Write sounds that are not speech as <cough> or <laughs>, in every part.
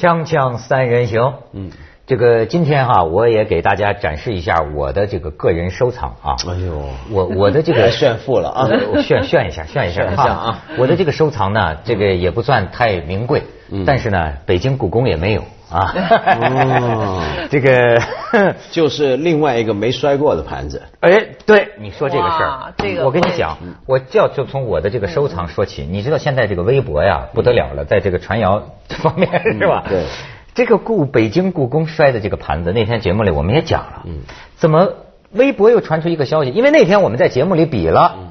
锵锵三人行，嗯，这个今天哈，我也给大家展示一下我的这个个人收藏啊。哎呦，我我的这个 <laughs> 炫富了啊，炫炫一下，炫一下啊。我的这个收藏呢，这个也不算太名贵，但是呢，北京故宫也没有。啊，<laughs> 这个 <laughs> 就是另外一个没摔过的盘子。哎，对，你说这个事儿，这个我跟你讲，我就就从我的这个收藏说起。你知道现在这个微博呀不得了了，在这个传谣方面是吧？对，这个故北京故宫摔的这个盘子，那天节目里我们也讲了。嗯，怎么微博又传出一个消息？因为那天我们在节目里比了，嗯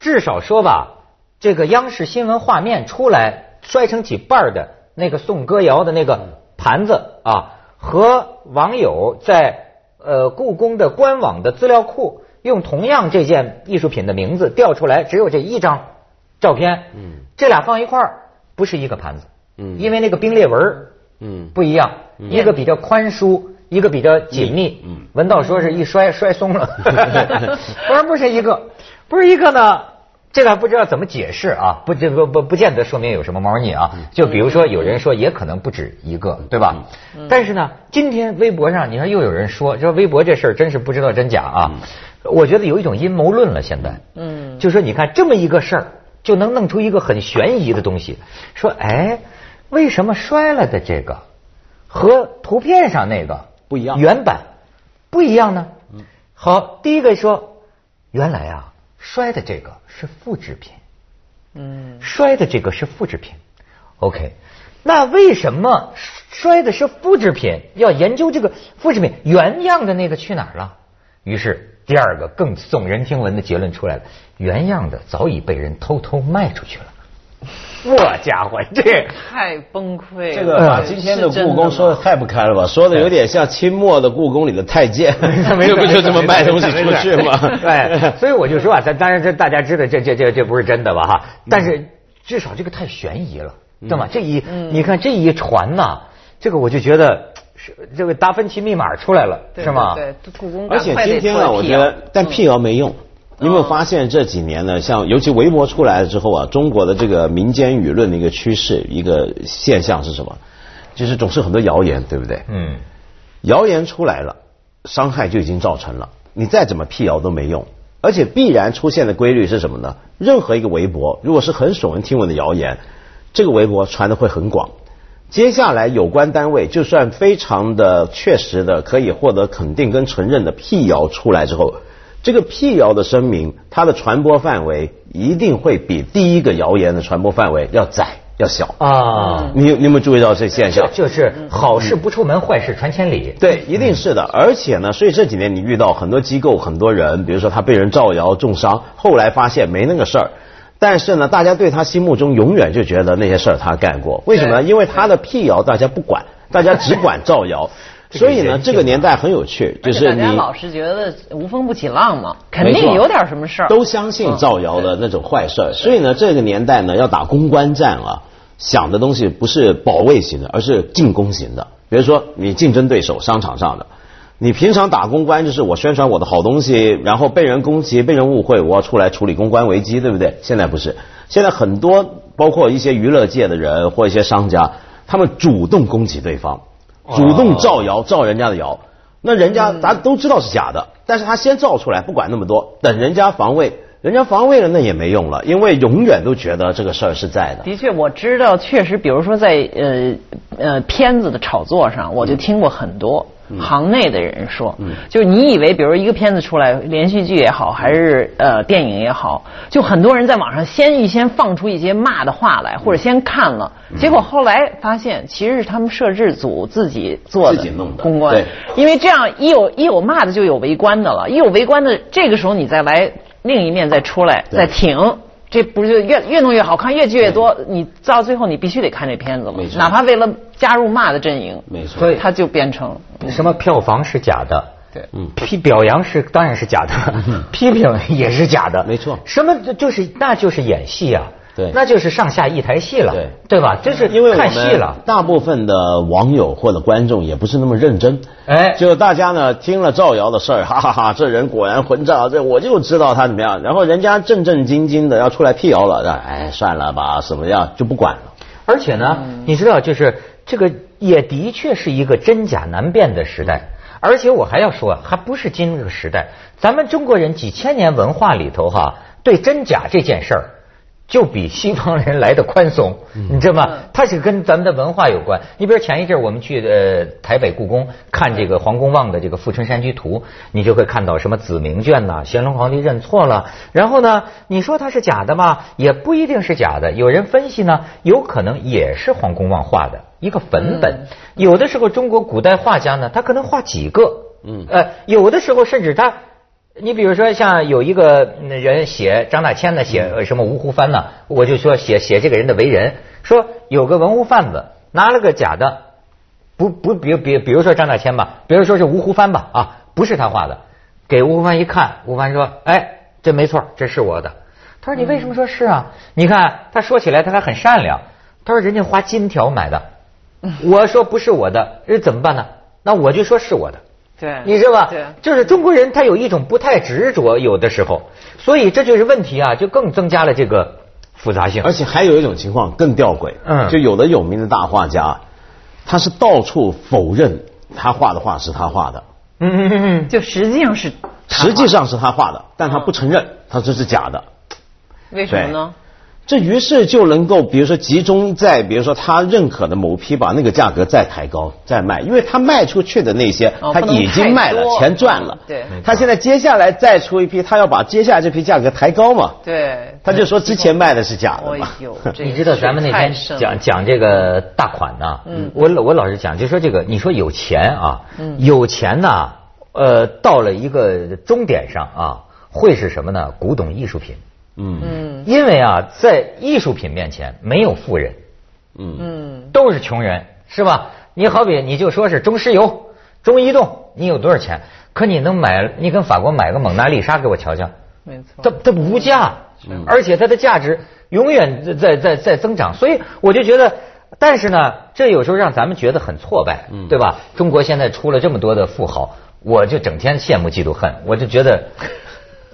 至少说吧，这个央视新闻画面出来摔成几瓣的那个宋歌谣的那个。盘子啊，和网友在呃故宫的官网的资料库用同样这件艺术品的名字调出来，只有这一张照片。嗯，这俩放一块儿不是一个盘子。嗯，因为那个冰裂纹嗯不一样，一个比较宽舒，一个比较紧密。嗯，文道说是一摔 <laughs> 摔松了，<laughs> 不是不是一个，不是一个呢。这个还不知道怎么解释啊，不这不不不见得说明有什么猫腻啊。就比如说有人说也可能不止一个，对吧？但是呢，今天微博上你看又有人说，说微博这事儿真是不知道真假啊。我觉得有一种阴谋论了，现在，嗯，就说你看这么一个事儿，就能弄出一个很悬疑的东西，说哎，为什么摔了的这个和图片上那个不一样，原版不一样呢？嗯好，第一个说原来啊。摔的这个是复制品，嗯，摔的这个是复制品，OK，那为什么摔的是复制品？要研究这个复制品原样的那个去哪儿了？于是第二个更耸人听闻的结论出来了：原样的早已被人偷偷卖出去了。我家伙，这太崩溃了！这个把今天的故宫说的太不堪了吧？说的有点像清末的故宫里的太监，<laughs> 这不就这么卖东西 <laughs> 出去吗？对，<laughs> 所以我就说啊，咱当然这大家知道，这这这这不是真的吧？哈，但是至少这个太悬疑了，对吗？这一你看这一传呐，这个我就觉得是这个达芬奇密码出来了，是吗？对，故宫而且今天啊，我觉得但辟谣没用。你有没有发现这几年呢？像尤其微博出来了之后啊，中国的这个民间舆论的一个趋势、一个现象是什么？就是总是很多谣言，对不对？嗯。谣言出来了，伤害就已经造成了，你再怎么辟谣都没用。而且必然出现的规律是什么呢？任何一个微博，如果是很耸人听闻的谣言，这个微博传的会很广。接下来有关单位就算非常的确实的可以获得肯定跟承认的辟谣出来之后。这个辟谣的声明，它的传播范围一定会比第一个谣言的传播范围要窄、要小啊！你你有没有注意到这现象？就是好事不出门，坏事传千里。对，一定是的。而且呢，所以这几年你遇到很多机构、很多人，比如说他被人造谣重伤，后来发现没那个事儿，但是呢，大家对他心目中永远就觉得那些事儿他干过。为什么呢？因为他的辟谣大家不管，大家只管造谣。所以呢，这个年代很有趣，就是你老是觉得无风不起浪嘛，肯定有点什么事儿。都相信造谣的那种坏事儿，所以呢，这个年代呢，要打公关战啊，想的东西不是保卫型的，而是进攻型的。比如说，你竞争对手商场上的，你平常打公关就是我宣传我的好东西，然后被人攻击、被人误会，我要出来处理公关危机，对不对？现在不是，现在很多包括一些娱乐界的人或一些商家，他们主动攻击对方。主动造谣，造人家的谣，那人家咱都知道是假的，但是他先造出来，不管那么多，等人家防卫，人家防卫了那也没用了，因为永远都觉得这个事儿是在的。的确，我知道，确实，比如说在呃呃片子的炒作上，我就听过很多。行内的人说，就是你以为，比如一个片子出来，连续剧也好，还是呃电影也好，就很多人在网上先预先放出一些骂的话来，或者先看了，结果后来发现其实是他们摄制组自己做自己弄的公关，因为这样一有一有骂的就有围观的了，一有围观的，这个时候你再来另一面再出来再挺。这不是越越弄越好看，越剧越多，你到最后你必须得看这片子了，哪怕为了加入骂的阵营，没错，所以它就变成什么票房是假的，对，嗯，批表扬是当然是假的，<laughs> 批评也是假的，没错，什么就是那就是演戏啊。对，那就是上下一台戏了，对对吧？这是因为看戏了。大部分的网友或者观众也不是那么认真，哎，就大家呢听了造谣的事儿，哈哈哈，这人果然混账，这我就知道他怎么样。然后人家正正经经的要出来辟谣了，哎，算了吧，怎么样就不管了。而且呢，你知道，就是这个也的确是一个真假难辨的时代。而且我还要说，还不是今日时代，咱们中国人几千年文化里头哈，对真假这件事儿。就比西方人来的宽松，你知道吗？它是跟咱们的文化有关。你比如前一阵我们去呃台北故宫看这个黄公望的这个《富春山居图》，你就会看到什么子明卷呐，乾隆皇帝认错了。然后呢，你说它是假的吗？也不一定是假的。有人分析呢，有可能也是黄公望画的一个粉本。有的时候中国古代画家呢，他可能画几个，嗯，呃，有的时候甚至他。你比如说，像有一个人写张大千呢，写什么吴湖帆呢？我就说写写这个人的为人，说有个文物贩子拿了个假的，不不，比比比如说张大千吧，比如说是吴湖帆吧，啊，不是他画的，给吴湖帆一看，吴湖帆说，哎，这没错，这是我的。他说你为什么说是啊？你看他说起来他还很善良，他说人家花金条买的，我说不是我的，这怎么办呢？那我就说是我的。对，你知道吧？对，就是中国人他有一种不太执着，有的时候，所以这就是问题啊，就更增加了这个复杂性。而且还有一种情况更吊诡，嗯，就有的有名的大画家，他是到处否认他画的画是他画的，嗯嗯嗯嗯，就实际上是，实际上是他画的，但他不承认，他这是假的。为什么呢？这于是就能够，比如说集中在，比如说他认可的某批，把那个价格再抬高再卖，因为他卖出去的那些他已经卖了，钱赚了。对，他现在接下来再出一批，他要把接下来这批价格抬高嘛。对，他就说之前卖的是假的嘛。<laughs> 你知道咱们那天讲讲这个大款呢？嗯，我我老是讲，就说这个，你说有钱啊，有钱呢，呃，到了一个终点上啊，会是什么呢？古董艺术品。嗯，因为啊，在艺术品面前没有富人，嗯嗯，都是穷人，是吧？你好比你就说是中石油、中移动，你有多少钱？可你能买？你跟法国买个蒙娜丽莎给我瞧瞧，没错，它它无价，而且它的价值永远在在在增长。所以我就觉得，但是呢，这有时候让咱们觉得很挫败，对吧？中国现在出了这么多的富豪，我就整天羡慕嫉妒恨，我就觉得。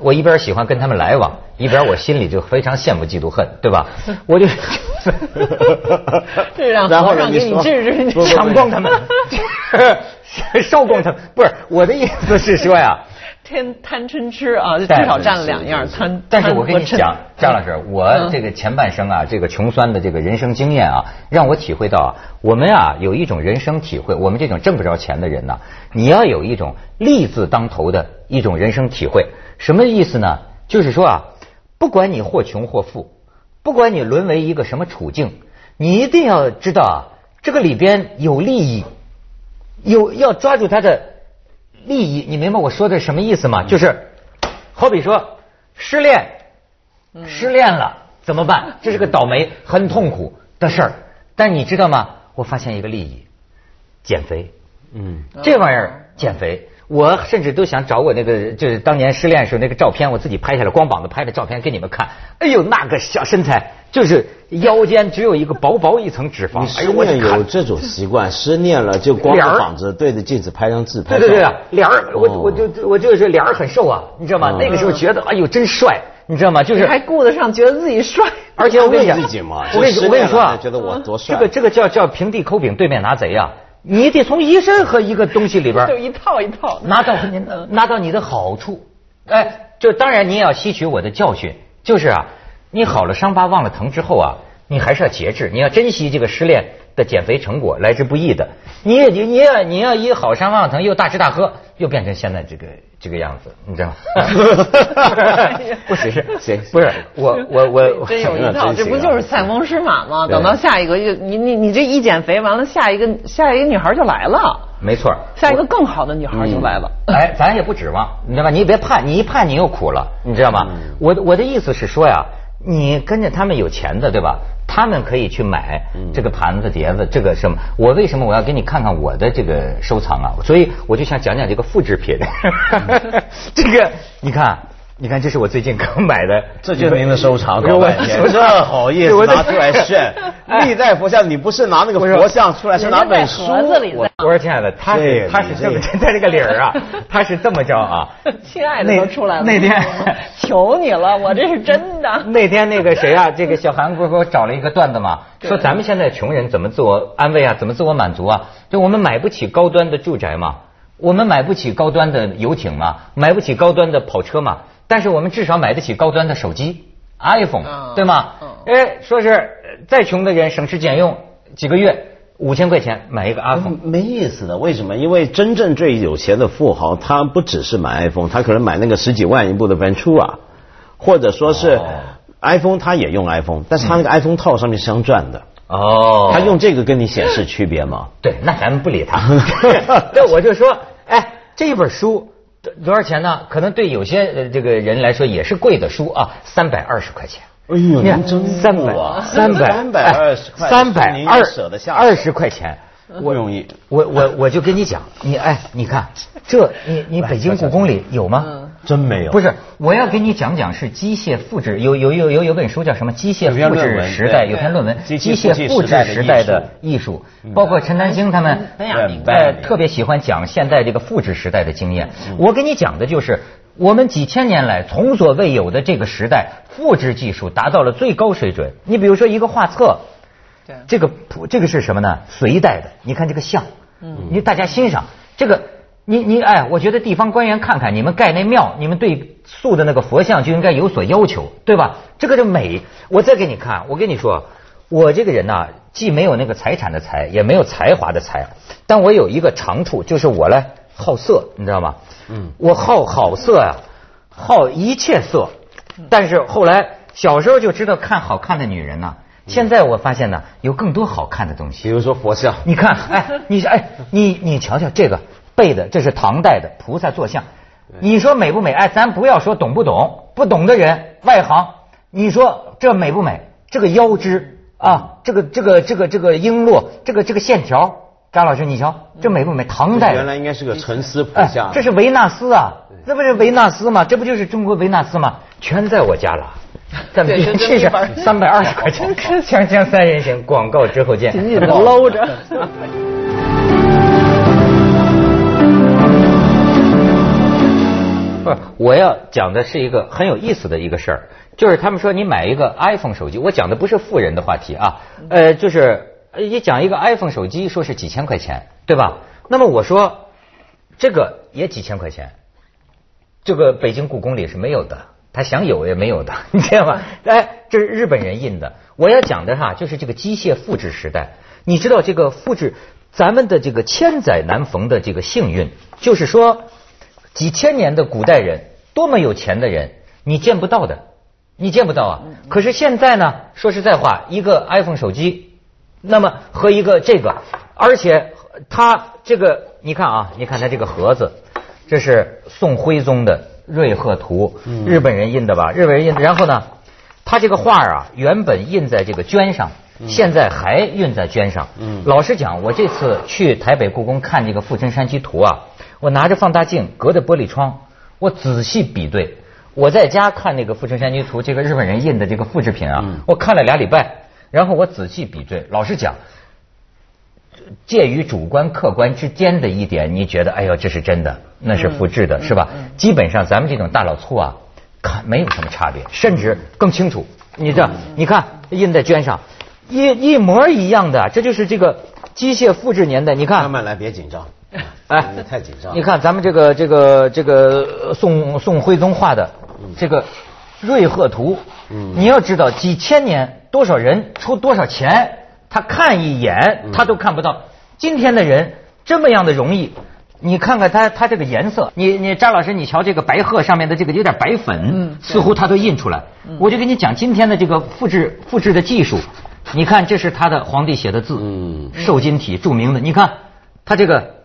我一边喜欢跟他们来往，一边我心里就非常羡慕嫉妒恨，对吧？<laughs> 我就，<laughs> 这让皇上给你治治，抢 <laughs> 光他们，烧光他们。不是我的意思是说呀，天贪嗔痴啊，至少占了两样贪。但是我跟你讲，张老师，我这个前半生啊，这个穷酸的这个人生经验啊，让我体会到啊，我们啊有一种人生体会，我们这种挣不着钱的人呢，你要有一种利字当头的一种人生体会。什么意思呢？就是说啊，不管你或穷或富，不管你沦为一个什么处境，你一定要知道啊，这个里边有利益，有要抓住他的利益。你明白我说的什么意思吗？就是，好比说失恋，失恋了怎么办？这是个倒霉、很痛苦的事儿。但你知道吗？我发现一个利益，减肥。嗯，这玩意儿减肥。我甚至都想找我那个，就是当年失恋时候那个照片，我自己拍下来，光膀子拍的照片给你们看。哎呦，那个小身材，就是腰间只有一个薄薄一层脂肪。失恋有这种习惯，失恋了就光着膀子对着镜子拍张自拍。对对对啊，脸儿，我我就我就是脸儿很瘦啊，你知道吗？那个时候觉得哎呦真帅，你知道吗？就是还顾得上觉得自己帅，而且我跟你讲，我跟你我跟你说啊，觉得我多帅。这个这个叫叫平地抠饼，对面拿贼啊。你得从一身和一个东西里边，<laughs> 就一套一套拿到你拿到你的好处，哎，就当然你也要吸取我的教训，就是啊，你好了伤疤忘了疼之后啊，你还是要节制，你要珍惜这个失恋的减肥成果，来之不易的。你也你要你要一好伤忘了疼又大吃大喝，又变成现在这个。这个样子，你知道吗？<laughs> 不只是 <laughs> 谁？不是我，我我真有一套，这不就是塞翁失马吗？等到下一个，你你你这一减肥完了，下一个下一个女孩就来了。没错，下一个更好的女孩就来了。哎，咱也不指望，你知道吧？你别盼，你一盼你又苦了，你知道吗？我我的意思是说呀，你跟着他们有钱的，对吧？他们可以去买这个盘子碟子，这个什么？我为什么我要给你看看我的这个收藏啊？所以我就想讲讲这个复制品。<laughs> <laughs> 这个你看，你看，这是我最近 <laughs> 刚买的，这就是您的收藏，<laughs> 搞半天，<laughs> 这好意思拿出来炫。历代佛像，你不是拿那个佛像出来，是拿本书。我我说亲爱的，他是他是这么在这个理儿啊，他是这么着啊。亲爱的都出来了。那天求你了，我这是真的。那天那个谁啊，这个小韩不是给我找了一个段子嘛，说咱们现在穷人怎么自我安慰啊，怎么自我满足啊？就我们买不起高端的住宅嘛，我们买不起高端的游艇嘛，买不起高端的跑车嘛。但是我们至少买得起高端的手机，iPhone，对吗？哎，说是再穷的人省吃俭用，几个月五千块钱买一个 iPhone，没意思的。为什么？因为真正最有钱的富豪，他不只是买 iPhone，他可能买那个十几万一部的 Ventura，或者说是 iPhone，他也用 iPhone，但是他那个 iPhone 套上面是镶钻的。哦，他用这个跟你显示区别吗？对，那咱们不理他。<laughs> 对，我就说，哎，这一本书。多少钱呢？可能对有些这个人来说也是贵的书啊，三百二十块钱。哎呦，您真三百三百三百二十块，三百二二十块钱。不容易，我我我就跟你讲，你哎，你看这，你你北京故宫里有吗？真没有。不是，我要给你讲讲是机械复制，有有有有有本书叫什么？机械复制时代有篇论文，机械复制时代的艺术，包括陈丹青他们，哎，特别喜欢讲现在这个复制时代的经验。我给你讲的就是我们几千年来从所未有的这个时代，复制技术达到了最高水准。你比如说一个画册。这个普这个是什么呢？隋代的，你看这个像，嗯，你大家欣赏这个，你你哎，我觉得地方官员看看你们盖那庙，你们对塑的那个佛像就应该有所要求，对吧？这个就美。我再给你看，我跟你说，我这个人呢，既没有那个财产的财，也没有才华的才，但我有一个长处，就是我呢好色，你知道吗？嗯，我好好色呀，好一切色，但是后来小时候就知道看好看的女人呢。现在我发现呢，有更多好看的东西，比如说佛像。你看，哎，你哎，你你瞧瞧这个背的，这是唐代的菩萨坐像，你说美不美？哎，咱不要说懂不懂，不懂的人外行，你说这美不美？这个腰肢啊，这个这个这个这个璎珞，这个这个线条，张老师你瞧，这美不美？唐代原来应该是个沉思菩萨，这是维纳斯啊，这不是维纳斯吗？这不就是中国维纳斯吗？全在我家了。<laughs> 咱们这是三百二十块钱，<laughs> 锵锵三人行，广告之后见。紧紧的搂着。<laughs> 不，我要讲的是一个很有意思的一个事儿，就是他们说你买一个 iPhone 手机，我讲的不是富人的话题啊，呃，就是也讲一个 iPhone 手机，说是几千块钱，对吧？那么我说这个也几千块钱，这个北京故宫里是没有的。他想有也没有的，<laughs> 你知道吗？哎，这是日本人印的。我要讲的哈，就是这个机械复制时代。你知道这个复制，咱们的这个千载难逢的这个幸运，就是说几千年的古代人多么有钱的人，你见不到的，你见不到啊。可是现在呢，说实在话，一个 iPhone 手机，那么和一个这个，而且它这个，你看啊，你看它这个盒子，这是宋徽宗的。瑞鹤图，日本人印的吧？日本人印的。然后呢，他这个画啊，原本印在这个绢上，现在还印在绢上。老实讲，我这次去台北故宫看这个《富春山居图》啊，我拿着放大镜，隔着玻璃窗，我仔细比对。我在家看那个《富春山居图》，这个日本人印的这个复制品啊，我看了俩礼拜，然后我仔细比对。老实讲。介于主观客观之间的一点，你觉得哎呦这是真的，那是复制的，是吧？基本上咱们这种大老粗啊，看没有什么差别，甚至更清楚。你这你看印在绢上，一一模一样的，这就是这个机械复制年代。你看，慢慢来，别紧张，哎，太紧张。你看咱们这个这个这个宋宋徽宗画的这个瑞鹤图，你要知道几千年多少人出多少钱。他看一眼，他都看不到。今天的人这么样的容易，你看看他他这个颜色，你你张老师，你瞧这个白鹤上面的这个有点白粉，似乎他都印出来。我就跟你讲今天的这个复制复制的技术，你看这是他的皇帝写的字，嗯瘦金体著名的。你看他这个，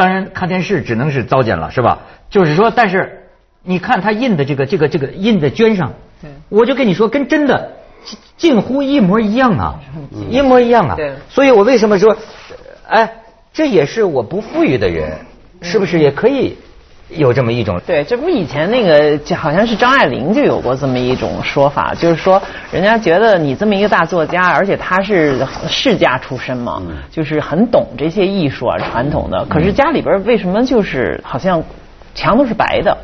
当然看电视只能是糟践了，是吧？就是说，但是你看他印的这个这个这个印在绢上，我就跟你说，跟真的。近乎一模一样啊，一模一样啊。对，所以我为什么说，哎，这也是我不富裕的人，是不是也可以有这么一种。对，这不以前那个就好像是张爱玲就有过这么一种说法，就是说人家觉得你这么一个大作家，而且他是世家出身嘛，就是很懂这些艺术啊传统的，可是家里边为什么就是好像。墙都是白的，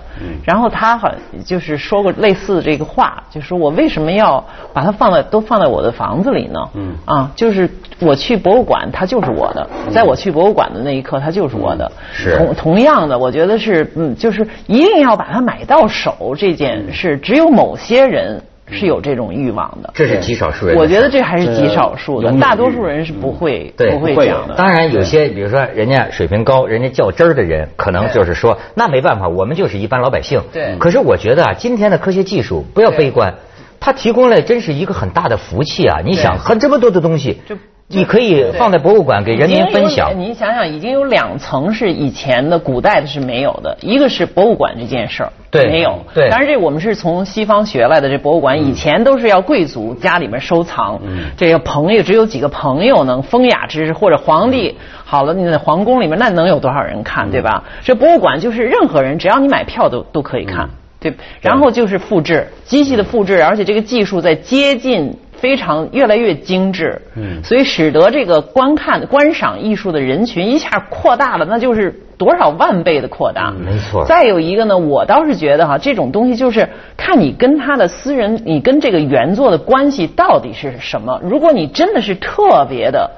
然后他好就是说过类似的这个话，就说我为什么要把它放在都放在我的房子里呢？嗯。啊，就是我去博物馆，它就是我的，在我去博物馆的那一刻，它就是我的。是。同同样的，我觉得是嗯，就是一定要把它买到手这件事，只有某些人。是有这种欲望的，这是极少数人。我觉得这还是极少数的，大多数人是不会不会这样的。当然，有些比如说人家水平高、人家较真儿的人，可能就是说那没办法，我们就是一般老百姓。对。可是我觉得啊，今天的科学技术不要悲观，它提供了真是一个很大的福气啊！你想，很这么多的东西。你可以放在博物馆给人民分享。您想想，已经有两层是以前的古代的是没有的，一个是博物馆这件事儿，对，没有。对，当然这我们是从西方学来的。这博物馆以前都是要贵族家里面收藏，这个朋友只有几个朋友能风雅之士或者皇帝。好了，你在皇宫里面那能有多少人看，对吧？这博物馆就是任何人只要你买票都都可以看，对。然后就是复制，机器的复制，而且这个技术在接近。非常越来越精致，嗯，所以使得这个观看观赏艺术的人群一下扩大了，那就是多少万倍的扩大，没错。再有一个呢，我倒是觉得哈，这种东西就是看你跟他的私人，你跟这个原作的关系到底是什么。如果你真的是特别的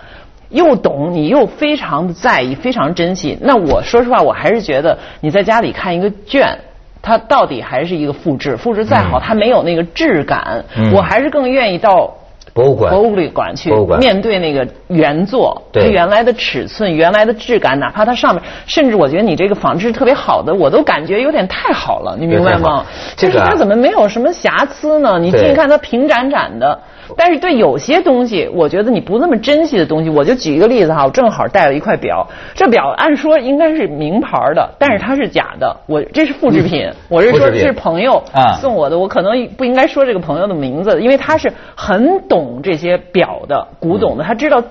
又懂，你又非常的在意，非常珍惜，那我说实话，我还是觉得你在家里看一个卷。它到底还是一个复制，复制再好，它没有那个质感。我还是更愿意到博物馆、博物馆去面对那个原作，它原来的尺寸、原来的质感，哪怕它上面，甚至我觉得你这个仿制特别好的，我都感觉有点太好了，你明白吗？就是它怎么没有什么瑕疵呢？你近看它平展展的。但是对有些东西，我觉得你不那么珍惜的东西，我就举一个例子哈，我正好带了一块表，这表按说应该是名牌的，但是它是假的，我这是复制品，我是说这是朋友送我的，我可能不应该说这个朋友的名字，因为他是很懂这些表的，古董的，他知道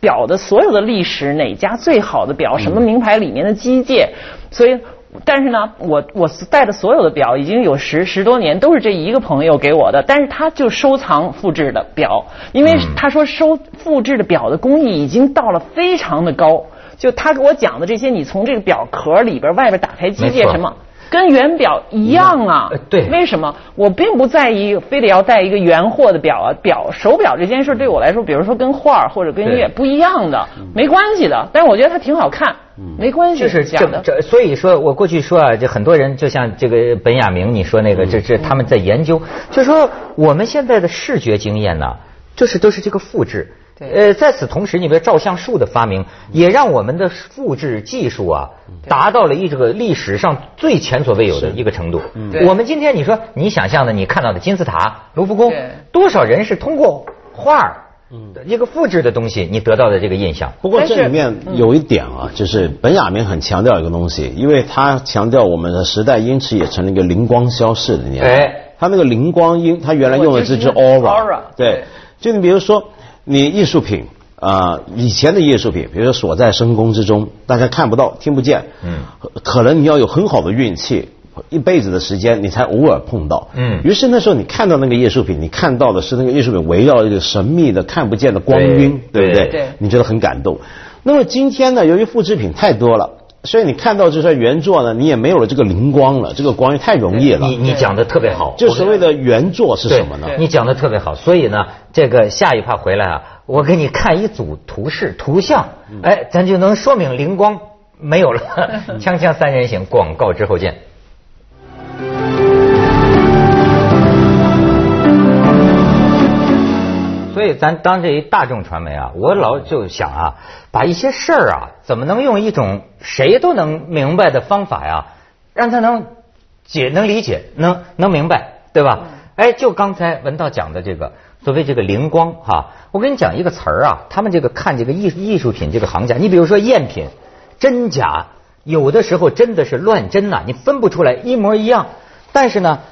表的所有的历史，哪家最好的表，什么名牌里面的机械，所以。但是呢，我我带的所有的表已经有十十多年，都是这一个朋友给我的。但是他就收藏复制的表，因为他说收复制的表的工艺已经到了非常的高。就他给我讲的这些，你从这个表壳里边、外边打开机械什么。跟原表一样啊，对，为什么我并不在意非得要带一个原货的表啊？表手表这件事对我来说，比如说跟画或者跟音乐不一样的，没关系的。但是我觉得它挺好看，没关系。就是这这，所以说我过去说啊，就很多人就像这个本雅明你说那个，这这他们在研究，就说我们现在的视觉经验呢，就是都是这个复制。呃，在此同时，你比如照相术的发明，也让我们的复制技术啊，达到了一这个历史上最前所未有的一个程度。嗯。我们今天你说你想象的，你看到的金字塔、卢浮宫，多少人是通过画儿，一个复制的东西，你得到的这个印象。不过这里面有一点啊，就是本雅明很强调一个东西，因为他强调我们的时代因此也成了一个灵光消逝的年代。他那个灵光因，他原来用的这支 aura，对，就你比如说。你艺术品啊，以前的艺术品，比如说锁在深宫之中，大家看不到、听不见，嗯，可能你要有很好的运气，一辈子的时间，你才偶尔碰到，嗯。于是那时候你看到那个艺术品，你看到的是那个艺术品围绕一个神秘的、看不见的光晕，对不对？对。你觉得很感动。那么今天呢，由于复制品太多了。所以你看到这些原作呢，你也没有了这个灵光了，这个光太容易了。你你讲的特别好，就所谓的原作是什么呢？你讲的特别好，所以呢，这个下一趴回来啊，我给你看一组图示图像，哎，咱就能说明灵光没有了。<laughs> 锵锵三人行，广告之后见。所以咱当这一大众传媒啊，我老就想啊，把一些事儿啊，怎么能用一种谁都能明白的方法呀，让他能解、能理解、能能明白，对吧？哎，就刚才文道讲的这个所谓这个灵光哈，我跟你讲一个词儿啊，他们这个看这个艺艺术品这个行家，你比如说赝品真假，有的时候真的是乱真呐，你分不出来一模一样。但是呢，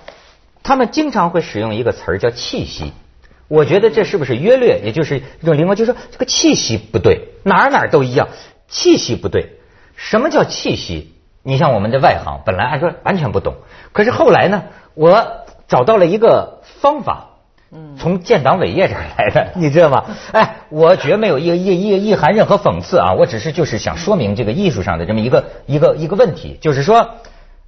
他们经常会使用一个词儿叫气息。我觉得这是不是约略，也就是一种灵光，就是说这个气息不对，哪儿哪儿都一样，气息不对。什么叫气息？你像我们的外行，本来按说完全不懂，可是后来呢，我找到了一个方法。从建党伟业这儿来的，<laughs> 你知道吗？哎，我绝没有意意意意含任何讽刺啊，我只是就是想说明这个艺术上的这么一个一个一个问题，就是说，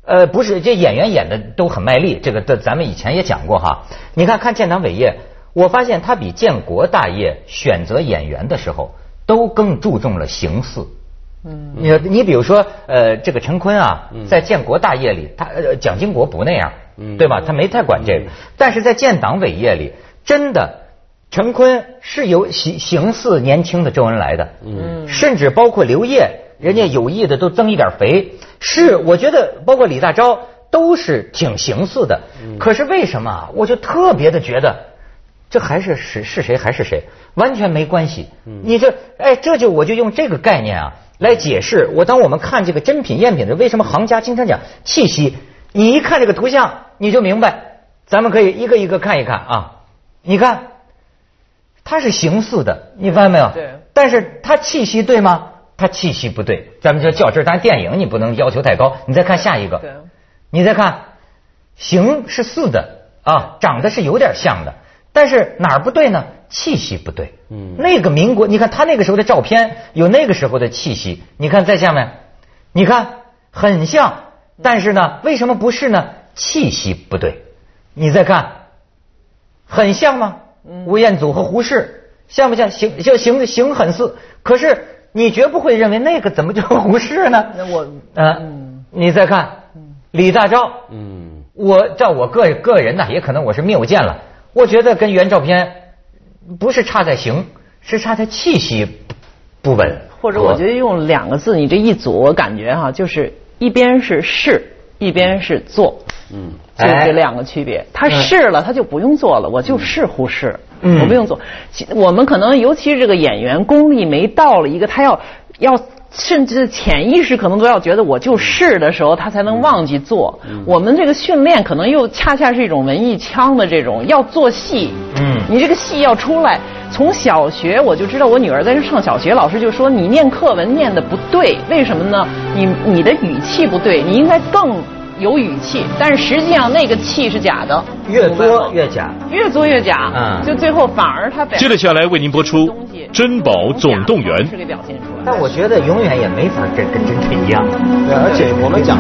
呃，不是这演员演的都很卖力，这个的咱们以前也讲过哈。你看看建党伟业，我发现他比建国大业选择演员的时候都更注重了形似。嗯，你你比如说，呃，这个陈坤啊，在建国大业里，他蒋经国不那样。对吧？他没太管这个，但是在建党伟业里，真的，陈坤是有形形似年轻的周恩来的，嗯，甚至包括刘烨，人家有意的都增一点肥，是我觉得包括李大钊都是挺形似的。可是为什么我就特别的觉得，这还是是是谁还是谁，完全没关系。你这哎，这就我就用这个概念啊来解释。我当我们看这个真品赝品的，为什么行家经常讲气息？你一看这个图像，你就明白，咱们可以一个一个看一看啊。你看，它是形似的，你发现没有？对。但是它气息对吗？它气息不对。咱们就较真，但电影你不能要求太高。你再看下一个。对。你再看，形是似的啊，长得是有点像的，但是哪儿不对呢？气息不对。嗯。那个民国，你看他那个时候的照片，有那个时候的气息。你看在下面，你看很像。但是呢，为什么不是呢？气息不对。你再看，很像吗？吴彦祖和胡适像不像？形就形形很似，可是你绝不会认为那个怎么就胡适呢？那我嗯，你再看李大钊，嗯，我照我个个人呢，也可能我是谬见了。我觉得跟原照片不是差在形，是差在气息不稳。或者我觉得用两个字，你这一组，我感觉哈，就是。一边是试，一边是做，嗯，就这两个区别。他试了，他就不用做了，我就是忽视，我不用做。我们可能，尤其是这个演员功力没到了一个，他要要。甚至潜意识可能都要觉得我就是的时候，他才能忘记做。我们这个训练可能又恰恰是一种文艺腔的这种要做戏。嗯，你这个戏要出来，从小学我就知道，我女儿在这上小学，老师就说你念课文念的不对，为什么呢？你你的语气不对，你应该更。有语气，但是实际上那个气是假的，越作越假，越作越假，嗯，就最后反而他。接着下来为您播出《珍宝总动员》，是给表现出来。但我觉得永远也没法跟跟真的一样，对，而且我们讲。